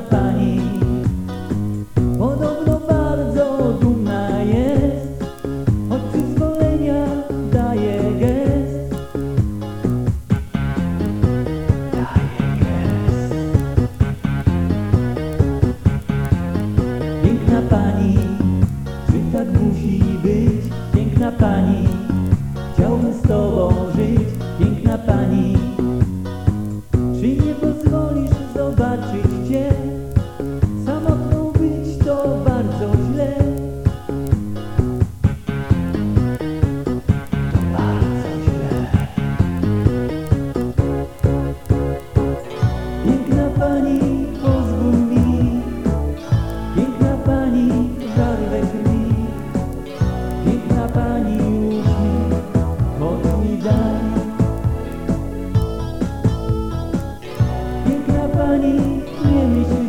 Pani, podobno bardzo dumna jest, od przyzwolenia daje gest. Daje gest. Piękna Pani, czy tak musi być? Piękna Pani. funny image.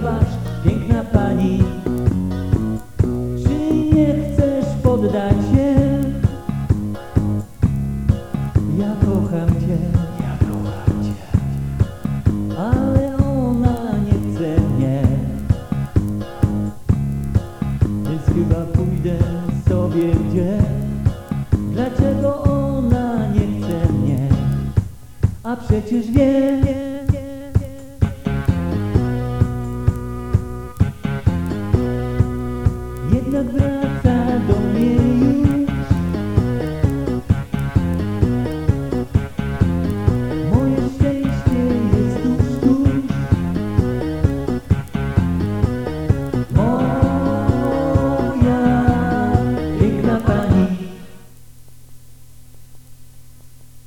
masz, piękna pani? Czy nie chcesz poddać się? Ja kocham cię, ale ona nie chce mnie. Więc chyba pójdę sobie gdzie. Dlaczego ona nie chce mnie? A przecież wiem. jak grata do.